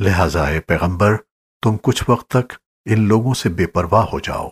لہٰذا اے پیغمبر تم کچھ وقت تک ان لوگوں سے بے پرواہ ہو جاؤ۔